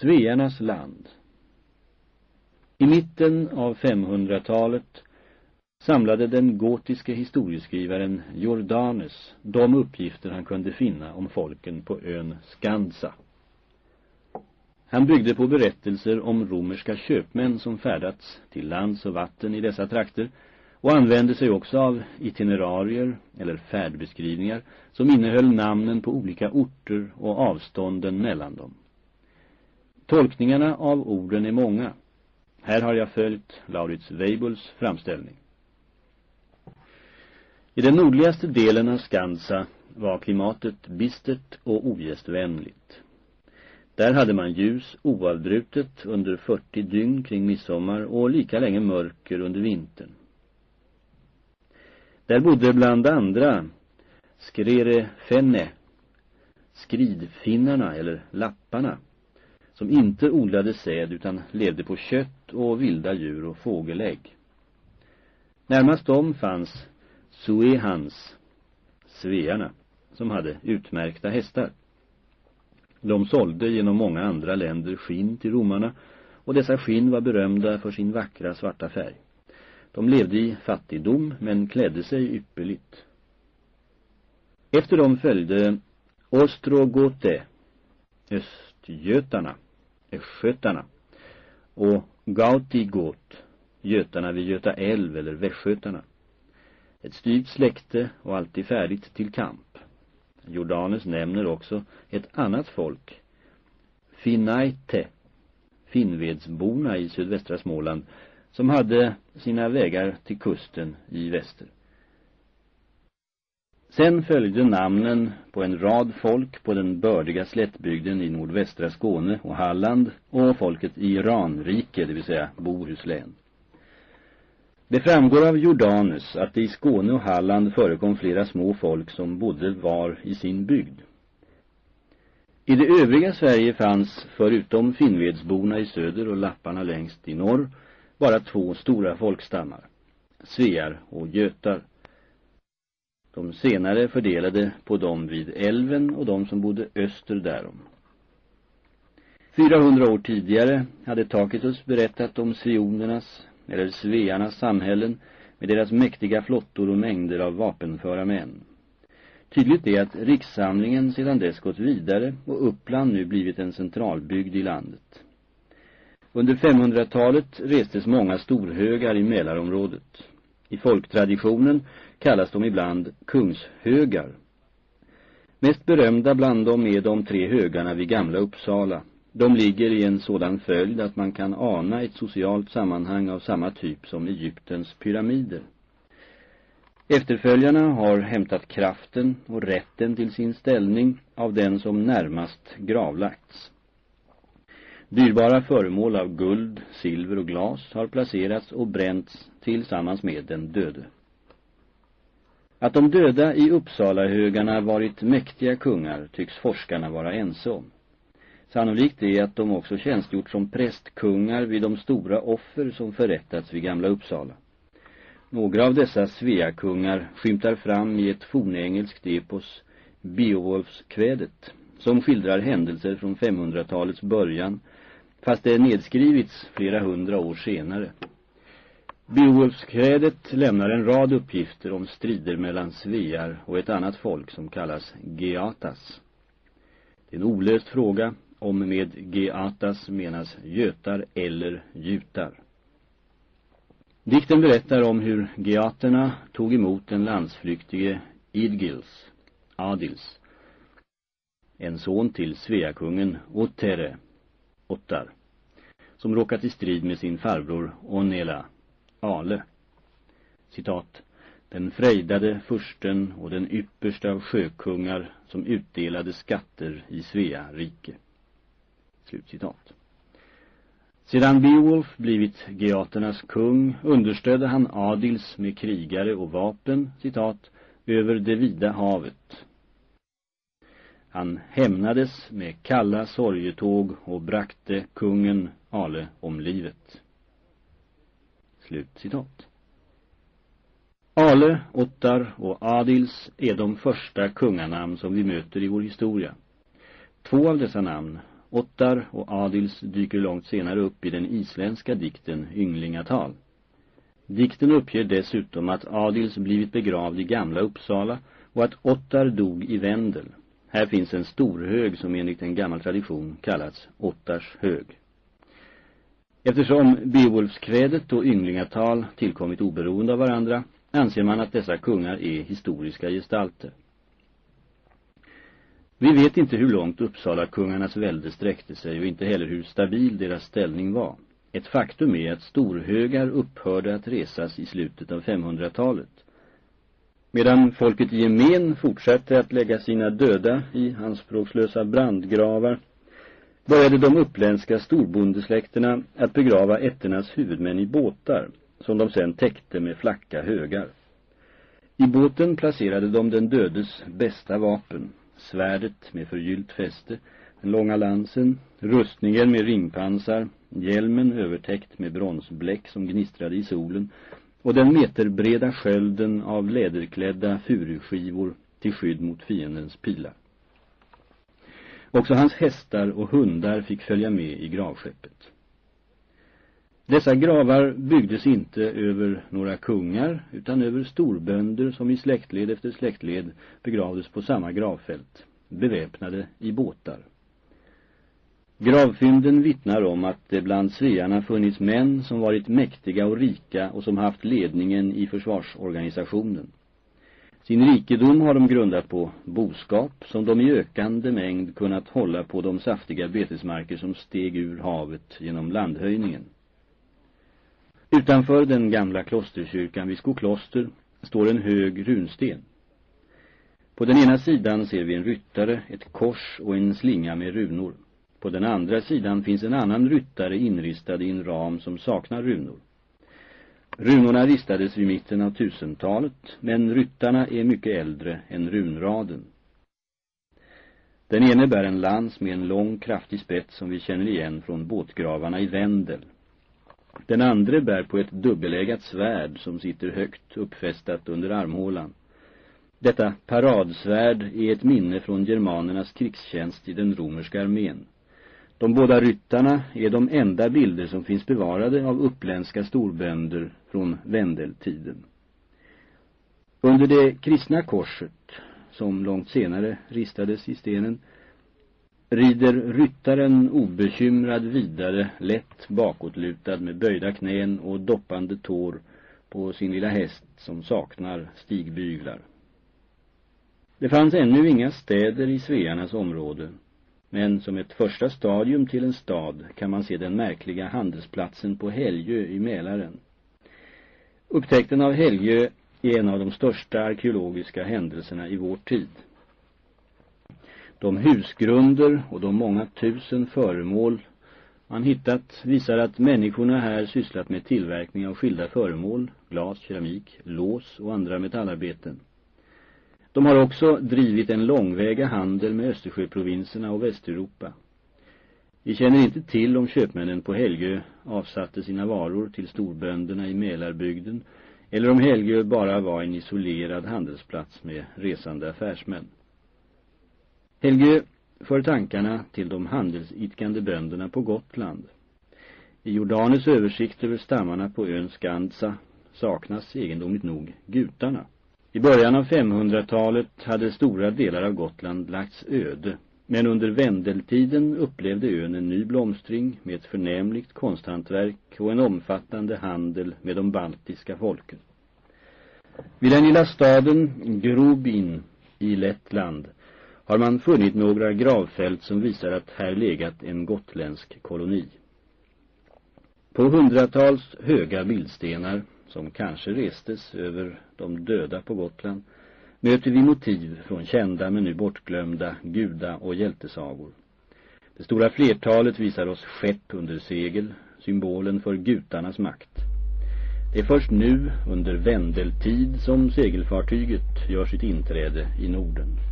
Svearnas land I mitten av 500-talet samlade den gotiske historieskrivaren Jordanes de uppgifter han kunde finna om folken på ön Skansa. Han byggde på berättelser om romerska köpmän som färdats till lands och vatten i dessa trakter och använde sig också av itinerarier eller färdbeskrivningar som innehöll namnen på olika orter och avstånden mellan dem. Tolkningarna av orden är många. Här har jag följt Laurits Weibulls framställning. I den nordligaste delen av Skansa var klimatet bistert och ogästvänligt. Där hade man ljus oavbrutet under 40 dygn kring midsommar och lika länge mörker under vintern. Där bodde bland andra Skrere Fenne, skridfinnarna eller lapparna, som inte odlade säd utan levde på kött och vilda djur och fågelägg. Närmast dem fanns Suehans, svearna, som hade utmärkta hästar. De sålde genom många andra länder skinn till romarna och dessa skinn var berömda för sin vackra svarta färg. De levde i fattigdom men klädde sig ypperligt. Efter dem följde Ostrogote, östgötarna, östgötarna och Gautigot, götarna vid Göta älv eller västgötarna. Ett styvt släkte och alltid färdigt till kamp. Jordanus nämner också ett annat folk, Finnaite, Finnvedsborna i sydvästra Småland, som hade sina vägar till kusten i väster. Sen följde namnen på en rad folk på den bördiga slättbygden i nordvästra Skåne och Halland och folket i Iranrike, det vill säga Bohuslän. Det framgår av Jordanus att det i Skåne och Halland förekom flera små folk som bodde var i sin bygd. I det övriga Sverige fanns, förutom Finnvedsborna i söder och lapparna längst i norr, bara två stora folkstammar, svear och götar. De senare fördelade på dem vid älven och de som bodde öster därom. 400 år tidigare hade Tacitus berättat om sionernas eller svearnas samhällen med deras mäktiga flottor och mängder av vapenföra män. Tydligt är att rikssamlingen sedan dess gått vidare och Uppland nu blivit en centralbygd i landet. Under 500-talet restes många storhögar i Mälarområdet. I folktraditionen kallas de ibland kungshögar. Mest berömda bland dem är de tre högarna vid Gamla Uppsala. De ligger i en sådan följd att man kan ana ett socialt sammanhang av samma typ som Egyptens pyramider. Efterföljarna har hämtat kraften och rätten till sin ställning av den som närmast gravlagts. Dyrbara föremål av guld, silver och glas har placerats och bränts tillsammans med den döde. Att de döda i Uppsalahögarna varit mäktiga kungar tycks forskarna vara ense om. Sannolikt är att de också tjänstgjort som prästkungar vid de stora offer som förrättats vid Gamla Uppsala. Några av dessa sveakungar skymtar fram i ett fornengelskt epos, Beowulfskvädet, som skildrar händelser från 500-talets början fast det nedskrivits flera hundra år senare. Beowulfskrädet lämnar en rad uppgifter om strider mellan svear och ett annat folk som kallas Geatas. Det är en olöst fråga om med Geatas menas götar eller jutar. Dikten berättar om hur geaterna tog emot den landsflyktige Idgils, Adils, en son till Sveakungen Otere Ottar, som råkat i strid med sin farbror Onela, Ale. Citat. Den frejdade fursten och den yppersta av sjökungar som utdelade skatter i Svea rike. Slutcitat. Sedan Beowulf blivit geaternas kung understödde han Adils med krigare och vapen, citat, över det vida havet han hämnades med kalla sorgetåg och brakte kungen Ale om livet. Slutcitat. Ale, Ottar och Adils är de första kunganamn som vi möter i vår historia. Två av dessa namn, Ottar och Adils dyker långt senare upp i den isländska dikten Ynglingatal. Dikten uppger dessutom att Adils blivit begravd i gamla Uppsala och att Ottar dog i Vendel. Här finns en storhög som enligt en gammal tradition kallats Ottars hög. Eftersom Beowulfskvädet och Ynglingatal tillkommit oberoende av varandra anser man att dessa kungar är historiska gestalter. Vi vet inte hur långt Uppsala kungarnas välde sträckte sig och inte heller hur stabil deras ställning var. Ett faktum är att storhögar upphörde att resas i slutet av 500-talet. Medan folket i gemen fortsatte att lägga sina döda i anspråkslösa brandgravar började de uppländska storbondesläkterna att begrava ätternas huvudmän i båtar som de sedan täckte med flacka högar. I båten placerade de den dödes bästa vapen, svärdet med förgyllt fäste, den långa lansen, rustningen med ringpansar, hjälmen övertäckt med bronsbläck som gnistrade i solen och den meterbreda skölden av läderklädda furuskivor till skydd mot fiendens pilar. Också hans hästar och hundar fick följa med i gravskeppet. Dessa gravar byggdes inte över några kungar utan över storbönder som i släktled efter släktled begravdes på samma gravfält, beväpnade i båtar. Gravfynden vittnar om att det bland svearna funnits män som varit mäktiga och rika och som haft ledningen i försvarsorganisationen. Sin rikedom har de grundat på boskap som de i ökande mängd kunnat hålla på de saftiga betesmarker som steg ur havet genom landhöjningen. Utanför den gamla klosterkyrkan vid Skokloster står en hög runsten. På den ena sidan ser vi en ryttare, ett kors och en slinga med runor. På den andra sidan finns en annan ryttare inristad i en ram som saknar runor. Runorna ristades vid mitten av tusentalet, men ryttarna är mycket äldre än runraden. Den ene bär en lans med en lång kraftig spets som vi känner igen från båtgravarna i Vendel. Den andra bär på ett dubbelägat svärd som sitter högt uppfästat under armhålan. Detta paradsvärd är ett minne från germanernas krigstjänst i den romerska armén. De båda ryttarna är de enda bilder som finns bevarade av uppländska storbönder från vändeltiden. Under det kristna korset, som långt senare ristades i stenen, rider ryttaren obekymrad vidare, lätt bakåtlutad med böjda knän och doppande tår på sin lilla häst som saknar stigbyglar. Det fanns ännu inga städer i Svearnas område men som ett första stadium till en stad kan man se den märkliga handelsplatsen på Helgö i Mälaren. Upptäckten av Helgö är en av de största arkeologiska händelserna i vår tid. De husgrunder och de många tusen föremål man hittat visar att människorna här sysslat med tillverkning av skilda föremål, glas, keramik, lås och andra metallarbeten. De har också drivit en långväga handel med Östersjöprovinserna och Västeuropa. Vi känner inte till om köpmännen på Helgö avsatte sina varor till storbönderna i Mälarbygden eller om Helgö bara var en isolerad handelsplats med resande affärsmän. Helgö för tankarna till de handelsidkande bönderna på Gotland. I Jordanes översikt över stammarna på ön Skandsa saknas egendomligt nog gutarna. I början av 500-talet hade stora delar av Gotland lagts öde, men under vändeltiden upplevde ön en ny blomstring med ett förnämligt konsthantverk och en omfattande handel med de baltiska folken. Vid den lilla staden Grobin i Lettland har man funnit några gravfält som visar att här legat en gotländsk koloni. På hundratals höga bildstenar som kanske restes över de döda på Gotland, möter vi motiv från kända men nu bortglömda guda- och hjältesagor. Det stora flertalet visar oss skepp under segel, symbolen för gutarnas makt. Det är först nu, under vändeltid, som segelfartyget gör sitt inträde i Norden.